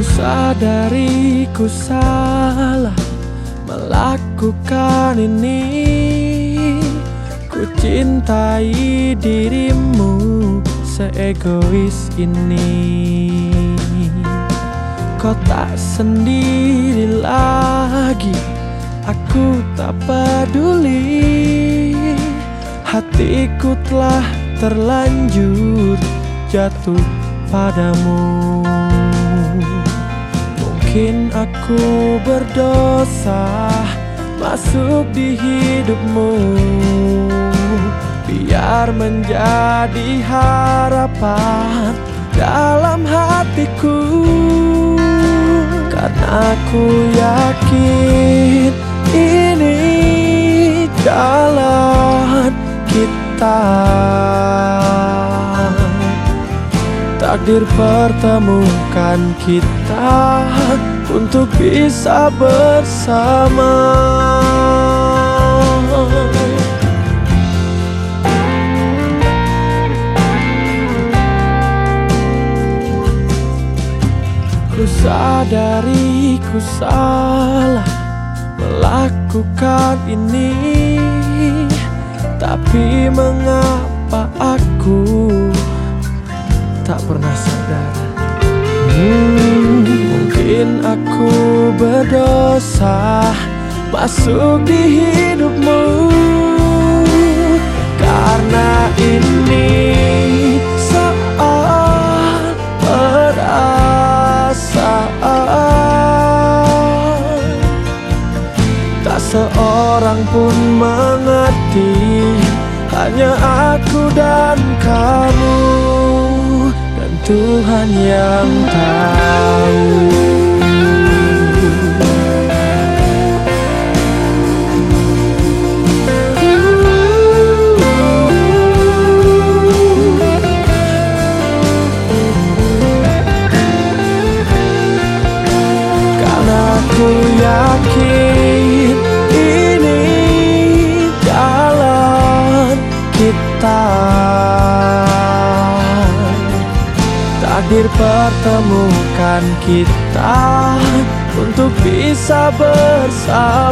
Sadari ku salah melakukan ini. Ku cintai dirimu seegois ini. Kau tak sendiri lagi Aku tak peduli. Hatiku telah terlanjur jatuh padamu Mungkin aku berdosa Masuk di hidupmu. Biar menjadi harapan dalam hatiku. Karena aku yakin Takdir pertemukan kita Untuk bisa bersama. Ku sadari ku salah melakukan ini Tapi mengapa Aku berdosa masuk di hidupmu. Karena ini soal perasaan. Tak seorang pun mengerti Hanya aku dan kamu Dan Tuhan yang tahu Takdir pertemukan kita Untuk bisa bersama